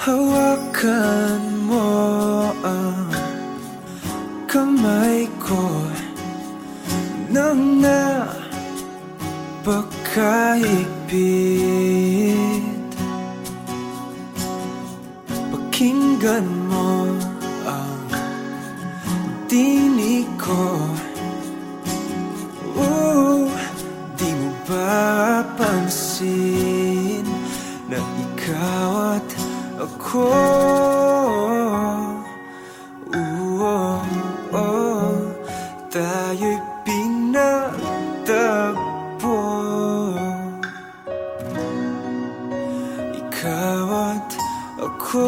Hawakan mo ang kamay ko. Nang napakahigpit Pakinggan mo ang tinig ko. Ooh, di pansin Na ikaw at ako. Oo, oh, pinagtagpo Ikaw at ako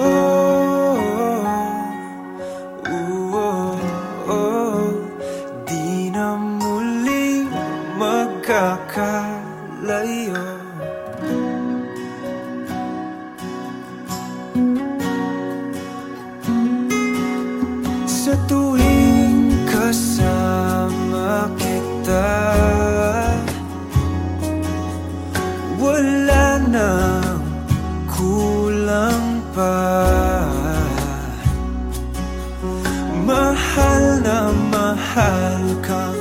mahal kang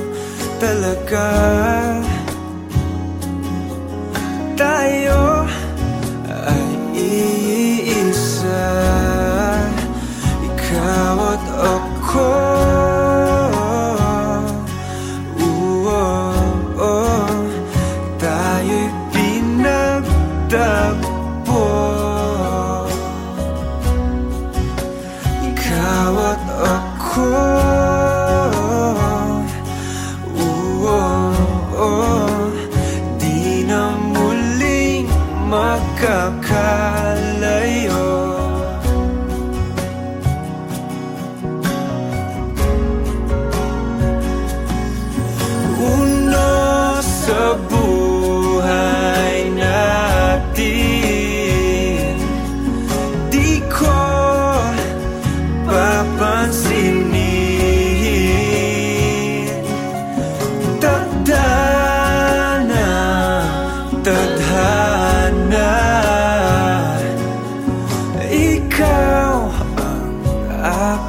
talaga. Tayo ay iisa. Ikaw at ako. Oo, oh, tayo'y pinagtagpo ficar.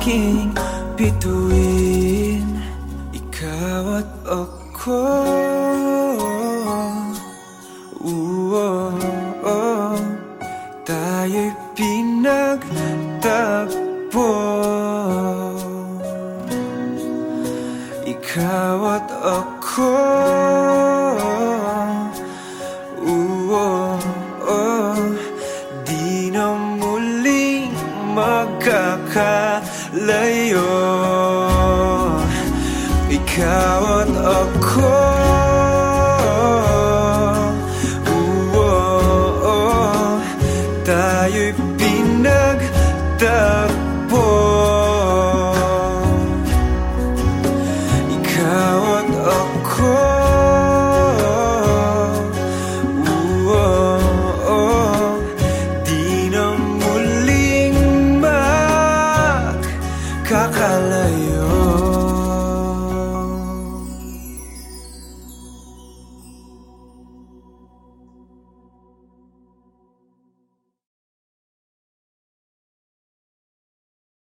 Aking bituin Ikaw at ako. Oo, oh, tayo'y pinagtagpo Ikaw at ako. Oo, oh, di na muling magkakalayo Ikaw at ako. Oo, oh, tayo'y pinagtagpo di na muling magkakalayo